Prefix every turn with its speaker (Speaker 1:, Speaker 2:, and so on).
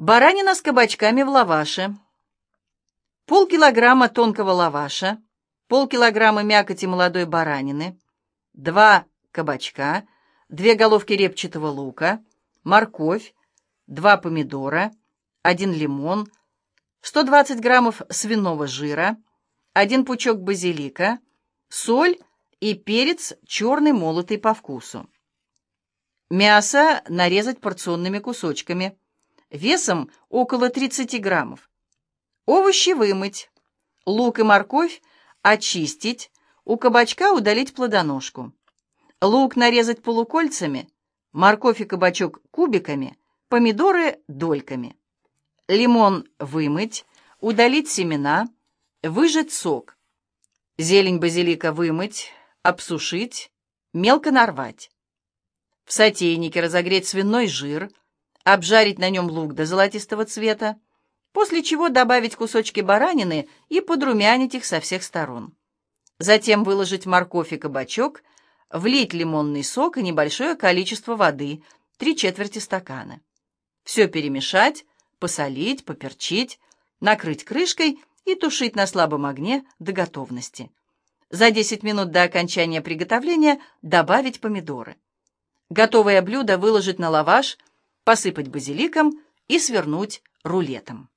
Speaker 1: Баранина с кабачками в лаваше. Полкилограмма тонкого лаваша, полкилограмма мякоти молодой баранины, два кабачка, две головки репчатого лука, морковь, два помидора, один лимон, 120 граммов свиного жира, один пучок базилика, соль и перец черный молотый по вкусу. Мясо нарезать порционными кусочками, весом около 30 граммов. Овощи вымыть, лук и морковь очистить, у кабачка удалить плодоножку. Лук нарезать полукольцами, морковь и кабачок кубиками, помидоры дольками. Лимон вымыть, удалить семена, выжать сок. Зелень базилика вымыть, обсушить, мелко нарвать. В сотейнике разогреть свиной жир, обжарить на нем лук до золотистого цвета, после чего добавить кусочки баранины и подрумянить их со всех сторон. Затем выложить морковь и кабачок, влить лимонный сок и небольшое количество воды, три четверти стакана. Все перемешать, посолить, поперчить, накрыть крышкой и тушить на слабом огне до готовности. За 10 минут до окончания приготовления добавить помидоры. Готовое блюдо выложить на лаваш, посыпать базиликом и свернуть рулетом.